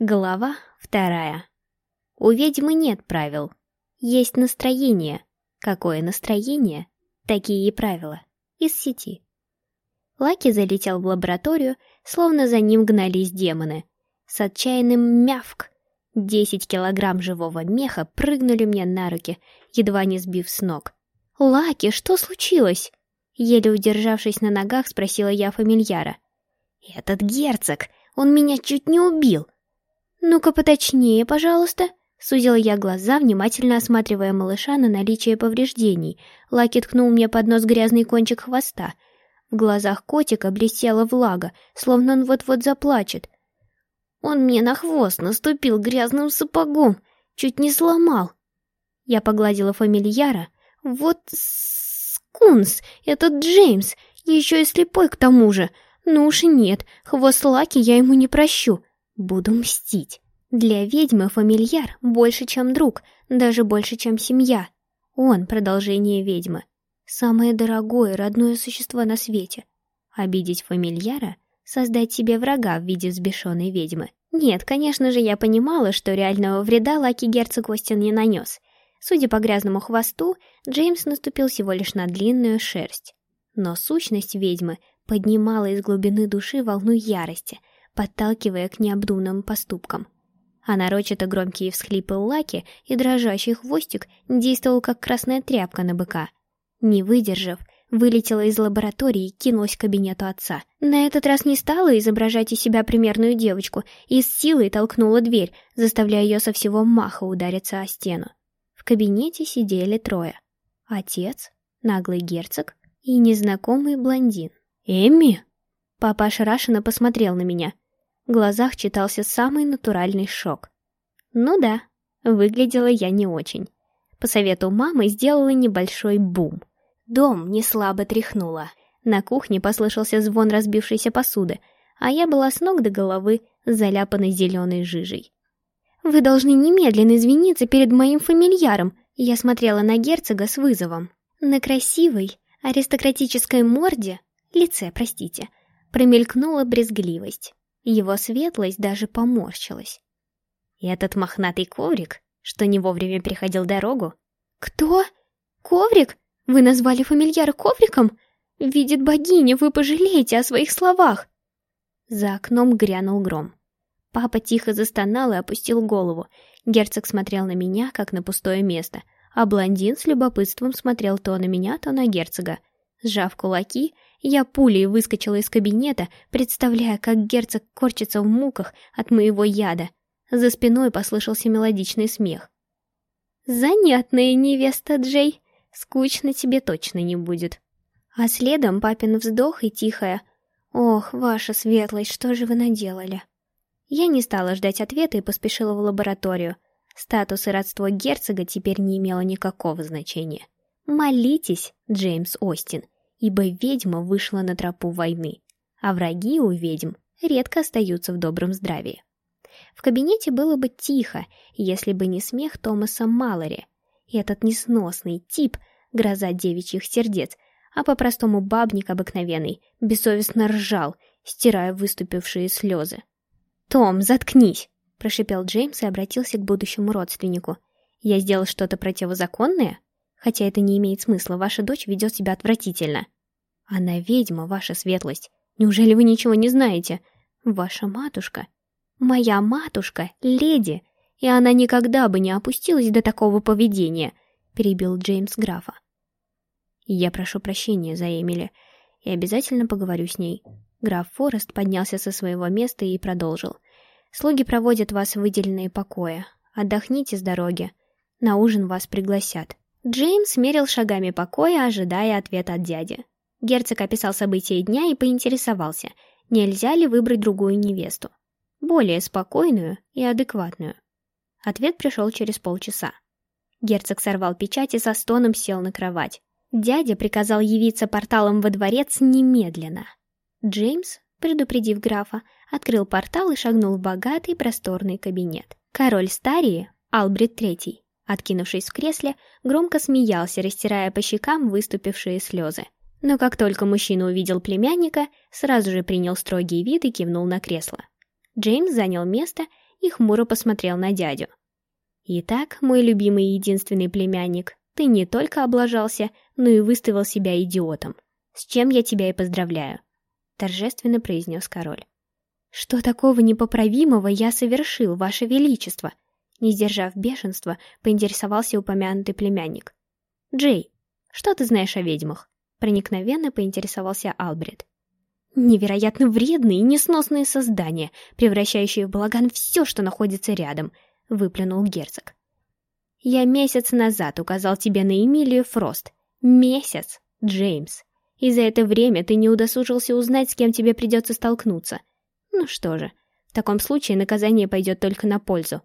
Глава вторая. У ведьмы нет правил. Есть настроение. Какое настроение? Такие и правила. Из сети. Лаки залетел в лабораторию, словно за ним гнались демоны. С отчаянным мявк. Десять килограмм живого меха прыгнули мне на руки, едва не сбив с ног. «Лаки, что случилось?» Еле удержавшись на ногах, спросила я фамильяра. «Этот герцог, он меня чуть не убил!» «Ну-ка поточнее, пожалуйста», — сузила я глаза, внимательно осматривая малыша на наличие повреждений. Лаки ткнул мне под нос грязный кончик хвоста. В глазах котика блестела влага, словно он вот-вот заплачет. «Он мне на хвост наступил грязным сапогом, чуть не сломал». Я погладила фамильяра. «Вот скунс, этот Джеймс, еще и слепой к тому же. Ну уж нет, хвост Лаки я ему не прощу». Буду мстить. Для ведьмы фамильяр больше, чем друг, даже больше, чем семья. Он — продолжение ведьмы. Самое дорогое, родное существо на свете. Обидеть фамильяра — создать себе врага в виде взбешенной ведьмы. Нет, конечно же, я понимала, что реального вреда Лаки герцог Остин не нанес. Судя по грязному хвосту, Джеймс наступил всего лишь на длинную шерсть. Но сущность ведьмы поднимала из глубины души волну ярости — подталкивая к необдуманным поступкам. А нарочито громкие всхлипы Лаки и дрожащий хвостик действовал как красная тряпка на быка. Не выдержав, вылетела из лаборатории и кинулась к кабинету отца. На этот раз не стала изображать из себя примерную девочку и с силой толкнула дверь, заставляя ее со всего маха удариться о стену. В кабинете сидели трое. Отец, наглый герцог и незнакомый блондин. «Эмми?» Папа ошарашенно посмотрел на меня — глазах читался самый натуральный шок. Ну да, выглядела я не очень. По совету мамы сделала небольшой бум. Дом не слабо тряхнуло. На кухне послышался звон разбившейся посуды, а я была с ног до головы заляпанной зеленой жижей. «Вы должны немедленно извиниться перед моим фамильяром», я смотрела на герцога с вызовом. На красивой, аристократической морде, лице, простите, промелькнула брезгливость. Его светлость даже поморщилась. И этот мохнатый коврик, что не вовремя переходил дорогу... «Кто? Коврик? Вы назвали фамильяра ковриком? Видит богиня, вы пожалеете о своих словах!» За окном грянул гром. Папа тихо застонал и опустил голову. Герцог смотрел на меня, как на пустое место, а блондин с любопытством смотрел то на меня, то на герцога. Сжав кулаки, я пулей выскочила из кабинета, представляя, как герцог корчится в муках от моего яда. За спиной послышался мелодичный смех. «Занятная невеста, Джей. Скучно тебе точно не будет». А следом папин вздох и тихая «Ох, ваша светлость, что же вы наделали?» Я не стала ждать ответа и поспешила в лабораторию. Статус и родство герцога теперь не имело никакого значения. Молитесь, Джеймс Остин, ибо ведьма вышла на тропу войны, а враги у ведьм редко остаются в добром здравии. В кабинете было бы тихо, если бы не смех Томаса Маллори. Этот несносный тип, гроза девичьих сердец, а по-простому бабник обыкновенный, бессовестно ржал, стирая выступившие слезы. «Том, заткнись!» — прошипел Джеймс и обратился к будущему родственнику. «Я сделал что-то противозаконное?» Хотя это не имеет смысла, ваша дочь ведет себя отвратительно. Она ведьма, ваша светлость. Неужели вы ничего не знаете? Ваша матушка. Моя матушка — леди, и она никогда бы не опустилась до такого поведения, перебил Джеймс графа. Я прошу прощения за Эмили и обязательно поговорю с ней. Граф Форест поднялся со своего места и продолжил. Слуги проводят вас в выделенные покои. Отдохните с дороги. На ужин вас пригласят. Джеймс мерил шагами покоя, ожидая ответа от дяди. Герцог описал события дня и поинтересовался, нельзя ли выбрать другую невесту. Более спокойную и адекватную. Ответ пришел через полчаса. Герцог сорвал печать и со стоном сел на кровать. Дядя приказал явиться порталом во дворец немедленно. Джеймс, предупредив графа, открыл портал и шагнул в богатый просторный кабинет. Король Старии, Албрит III, Откинувшись в кресле, громко смеялся, растирая по щекам выступившие слезы. Но как только мужчина увидел племянника, сразу же принял строгий вид и кивнул на кресло. Джеймс занял место и хмуро посмотрел на дядю. «Итак, мой любимый и единственный племянник, ты не только облажался, но и выставил себя идиотом. С чем я тебя и поздравляю», — торжественно произнес король. «Что такого непоправимого я совершил, ваше величество?» Не сдержав бешенства, поинтересовался упомянутый племянник. «Джей, что ты знаешь о ведьмах?» Проникновенно поинтересовался Албрет. «Невероятно вредные и несносные создания, превращающие в балаган все, что находится рядом», — выплюнул герцог. «Я месяц назад указал тебе на Эмилию Фрост. Месяц, Джеймс. И за это время ты не удосужился узнать, с кем тебе придется столкнуться. Ну что же, в таком случае наказание пойдет только на пользу.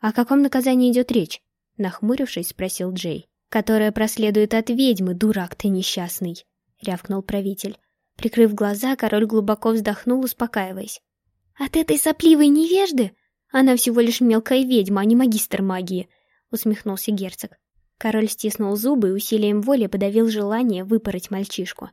«О каком наказании идет речь?» — нахмурившись, спросил Джей. «Которая проследует от ведьмы, дурак ты несчастный!» — рявкнул правитель. Прикрыв глаза, король глубоко вздохнул, успокаиваясь. «От этой сопливой невежды? Она всего лишь мелкая ведьма, а не магистр магии!» — усмехнулся герцог. Король стиснул зубы и усилием воли подавил желание выпороть мальчишку.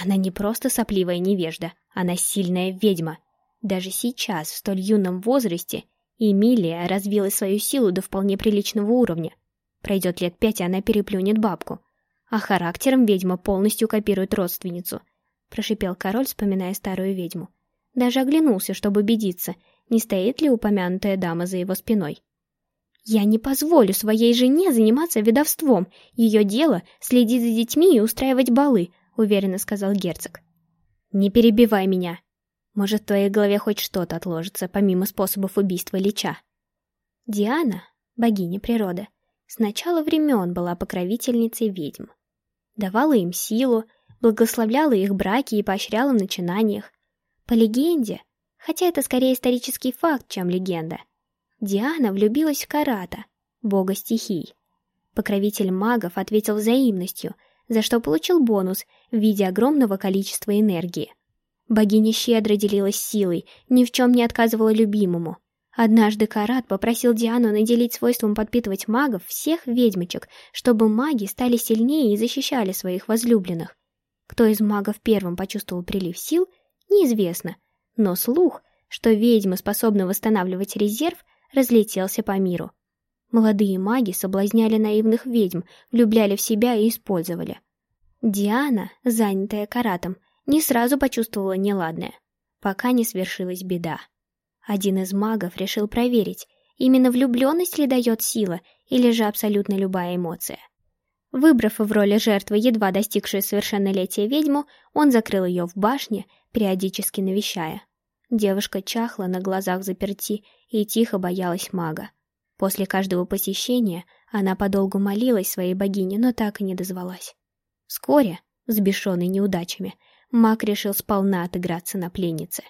Она не просто сопливая невежда, она сильная ведьма, даже сейчас, в столь юном возрасте, Эмилия развила свою силу до вполне приличного уровня. Пройдет лет пять, и она переплюнет бабку. А характером ведьма полностью копирует родственницу. Прошипел король, вспоминая старую ведьму. Даже оглянулся, чтобы убедиться, не стоит ли упомянутая дама за его спиной. «Я не позволю своей жене заниматься ведовством. Ее дело — следить за детьми и устраивать балы», — уверенно сказал герцог. «Не перебивай меня», может, в твоей голове хоть что-то отложится, помимо способов убийства Лича. Диана, богиня природы, с начала времен была покровительницей ведьм. Давала им силу, благословляла их браки и поощряла в начинаниях. По легенде, хотя это скорее исторический факт, чем легенда, Диана влюбилась в Карата, бога стихий. Покровитель магов ответил взаимностью, за что получил бонус в виде огромного количества энергии – Богиня щедро делилась силой, ни в чем не отказывала любимому. Однажды Карат попросил Диану наделить свойством подпитывать магов всех ведьмочек, чтобы маги стали сильнее и защищали своих возлюбленных. Кто из магов первым почувствовал прилив сил, неизвестно, но слух, что ведьмы способны восстанавливать резерв, разлетелся по миру. Молодые маги соблазняли наивных ведьм, влюбляли в себя и использовали. Диана, занятая Каратом, не сразу почувствовала неладное, пока не свершилась беда. Один из магов решил проверить, именно влюбленность ли дает сила, или же абсолютно любая эмоция. Выбрав в роли жертвы едва достигшую совершеннолетия ведьму, он закрыл ее в башне, периодически навещая. Девушка чахла на глазах заперти и тихо боялась мага. После каждого посещения она подолгу молилась своей богине, но так и не дозвалась. Вскоре, взбешенный неудачами, Маг решил сполна отыграться на пленнице.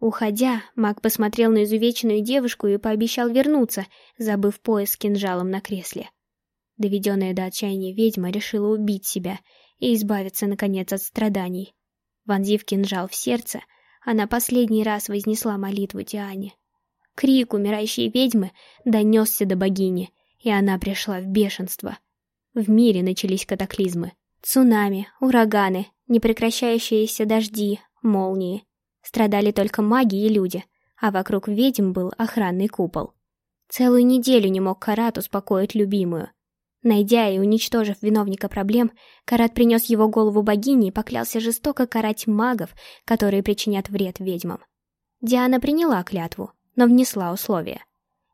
Уходя, маг посмотрел на изувеченную девушку и пообещал вернуться, забыв пояс с кинжалом на кресле. Доведенная до отчаяния ведьма решила убить себя и избавиться, наконец, от страданий. Вонзив кинжал в сердце, она последний раз вознесла молитву Диане. Крик умирающей ведьмы донесся до богини, и она пришла в бешенство. В мире начались катаклизмы. Цунами, ураганы, непрекращающиеся дожди, молнии. Страдали только маги и люди, а вокруг ведьм был охранный купол. Целую неделю не мог Карат успокоить любимую. Найдя и уничтожив виновника проблем, Карат принес его голову богине и поклялся жестоко карать магов, которые причинят вред ведьмам. Диана приняла клятву, но внесла условия.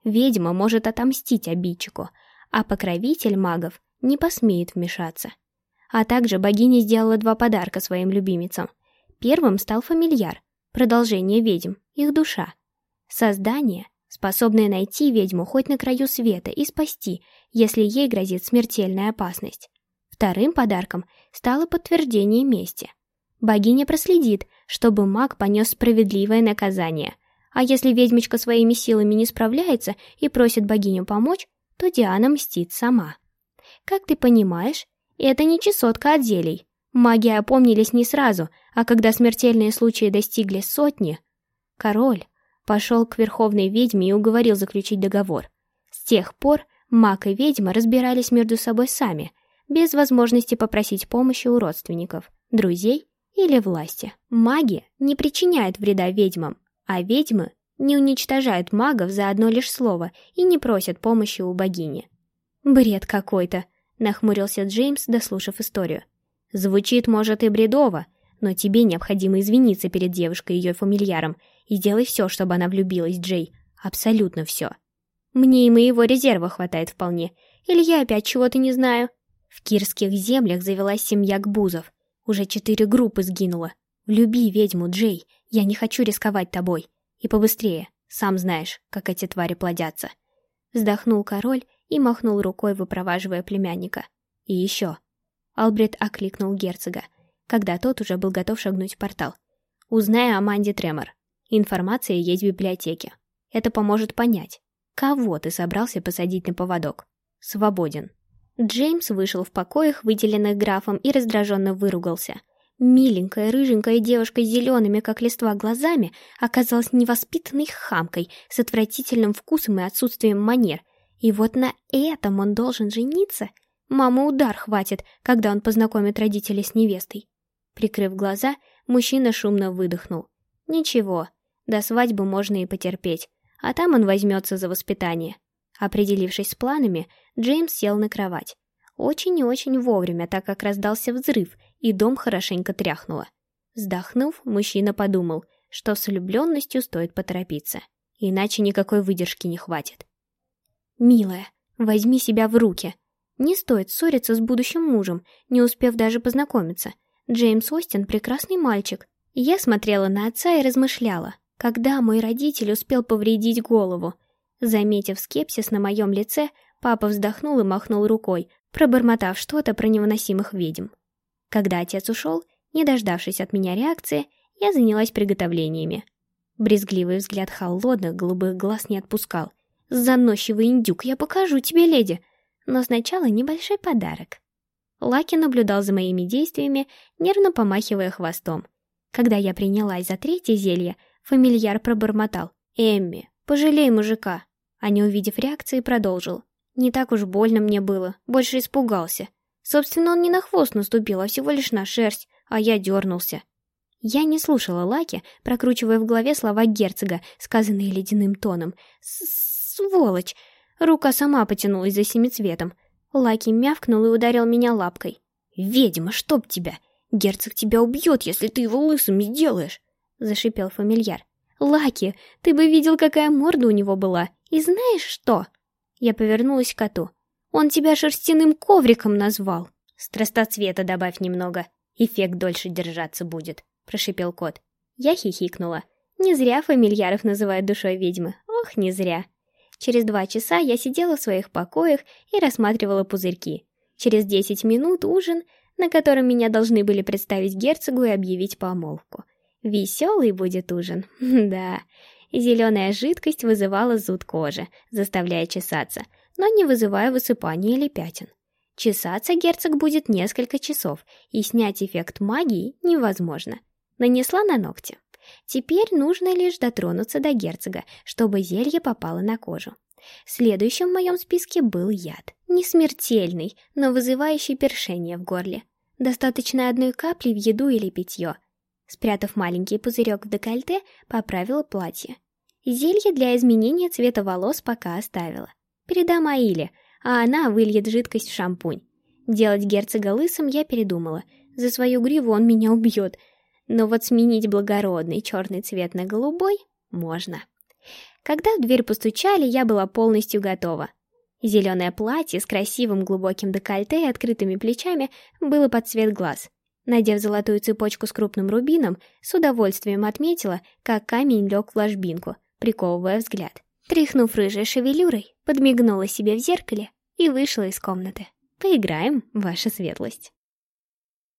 Ведьма может отомстить обидчику, а покровитель магов не посмеет вмешаться. А также богиня сделала два подарка своим любимицам. Первым стал фамильяр, продолжение ведьм, их душа. Создание, способное найти ведьму хоть на краю света и спасти, если ей грозит смертельная опасность. Вторым подарком стало подтверждение мести. Богиня проследит, чтобы маг понес справедливое наказание, а если ведьмочка своими силами не справляется и просит богиню помочь, то Диана мстит сама. Как ты понимаешь, это не чесотка от зелий. Маги опомнились не сразу, а когда смертельные случаи достигли сотни, король пошел к верховной ведьме и уговорил заключить договор. С тех пор маг и ведьма разбирались между собой сами, без возможности попросить помощи у родственников, друзей или власти. Маги не причиняют вреда ведьмам, а ведьмы не уничтожают магов за одно лишь слово и не просят помощи у богини. «Бред какой-то», — нахмурился Джеймс, дослушав историю. «Звучит, может, и бредово, но тебе необходимо извиниться перед девушкой и ее фамильяром и сделай все, чтобы она влюбилась, Джей. Абсолютно все. Мне и моего резерва хватает вполне. Или я опять чего-то не знаю?» В кирских землях завелась семья Гбузов. Уже четыре группы сгинуло. Люби ведьму, Джей. Я не хочу рисковать тобой. И побыстрее. Сам знаешь, как эти твари плодятся. Вздохнул король и махнул рукой, выпроваживая племянника. И еще. Албрет окликнул герцога, когда тот уже был готов шагнуть в портал. Узнай о Манде Тремор. Информация есть в библиотеке. Это поможет понять, кого ты собрался посадить на поводок. Свободен. Джеймс вышел в покоях, выделенных графом, и раздраженно выругался. Миленькая, рыженькая девушка с зелеными, как листва, глазами оказалась невоспитанной хамкой с отвратительным вкусом и отсутствием манер. И вот на этом он должен жениться? Мама удар хватит, когда он познакомит родителей с невестой. Прикрыв глаза, мужчина шумно выдохнул. Ничего, до свадьбы можно и потерпеть, а там он возьмется за воспитание. Определившись с планами, Джеймс сел на кровать. Очень и очень вовремя, так как раздался взрыв, и дом хорошенько тряхнуло. Вздохнув, мужчина подумал, что с влюбленностью стоит поторопиться, иначе никакой выдержки не хватит. «Милая, возьми себя в руки. Не стоит ссориться с будущим мужем, не успев даже познакомиться. Джеймс Остин — прекрасный мальчик. Я смотрела на отца и размышляла, когда мой родитель успел повредить голову — Заметив скепсис на моем лице, папа вздохнул и махнул рукой, пробормотав что-то про невыносимых ведьм. Когда отец ушел, не дождавшись от меня реакции, я занялась приготовлениями. Брезгливый взгляд холодных голубых глаз не отпускал. «Заносчивый индюк, я покажу тебе, леди!» Но сначала небольшой подарок. Лаки наблюдал за моими действиями, нервно помахивая хвостом. Когда я принялась за третье зелье, фамильяр пробормотал. «Эмми, пожалей мужика!» а не увидев реакции, продолжил. Не так уж больно мне было, больше испугался. Собственно, он не на хвост наступил, а всего лишь на шерсть, а я дернулся. Я не слушала Лаки, прокручивая в голове слова герцога, сказанные ледяным тоном. «Сволочь!» Рука сама потянулась за семицветом. Лаки мявкнул и ударил меня лапкой. «Ведьма, чтоб тебя! Герцог тебя убьет, если ты его лысым сделаешь!» Зашипел фамильяр. «Лаки, ты бы видел, какая морда у него была! И знаешь что?» Я повернулась к коту. «Он тебя шерстяным ковриком назвал!» «Страстоцвета добавь немного, эффект дольше держаться будет», — прошипел кот. Я хихикнула. Не зря фамильяров называют душой ведьмы. Ох, не зря. Через два часа я сидела в своих покоях и рассматривала пузырьки. Через десять минут ужин, на котором меня должны были представить герцогу и объявить помолвку. Веселый будет ужин, да зеленая жидкость вызывала зуд кожи, заставляя чесаться, но не вызывая высыпания или пятен. Чесаться герцог будет несколько часов, и снять эффект магии невозможно. Нанесла на ногти. Теперь нужно лишь дотронуться до герцога, чтобы зелье попало на кожу. Следующим в моем списке был яд. Не смертельный, но вызывающий першение в горле. Достаточно одной капли в еду или питье. Спрятав маленький пузырек в декольте, поправила платье. Зелье для изменения цвета волос пока оставила. Передам Аиле, а она выльет жидкость в шампунь. Делать герцога лысым я передумала. За свою гриву он меня убьет. Но вот сменить благородный черный цвет на голубой можно. Когда в дверь постучали, я была полностью готова. Зеленое платье с красивым глубоким декольте и открытыми плечами было под цвет глаз. Надев золотую цепочку с крупным рубином, с удовольствием отметила, как камень лег в ложбинку, приковывая взгляд. Тряхнув рыжей шевелюрой, подмигнула себе в зеркале и вышла из комнаты. «Поиграем, ваша светлость».